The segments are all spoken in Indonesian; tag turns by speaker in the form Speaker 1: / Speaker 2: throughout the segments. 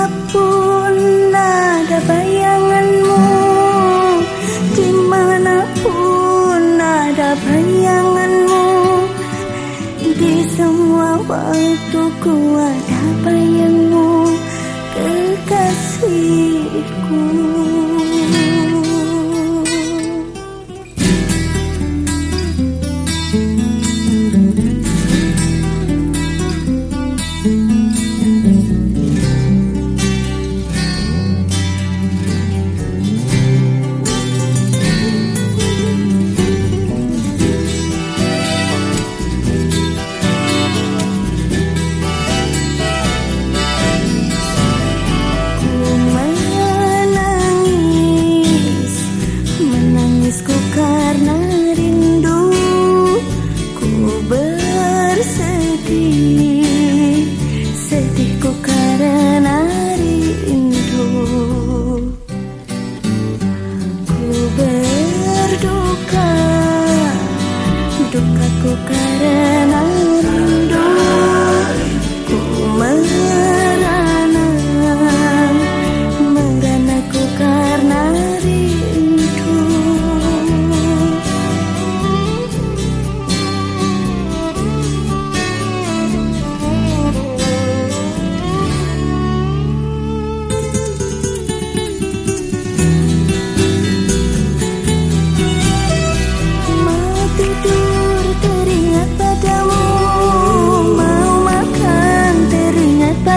Speaker 1: Di mana pun ada bayanganmu Di mana pun ada bayanganmu Di semua waktuku ada bayangmu Kekasihku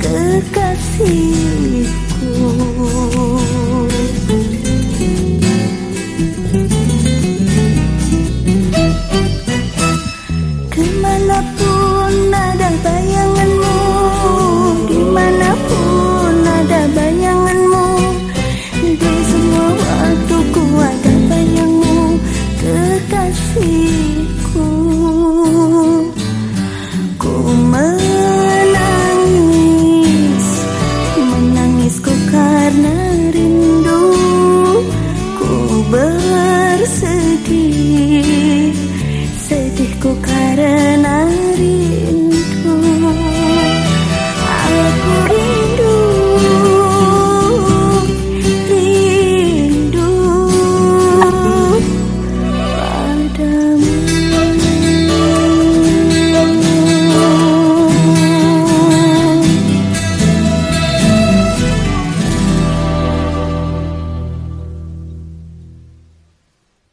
Speaker 2: karena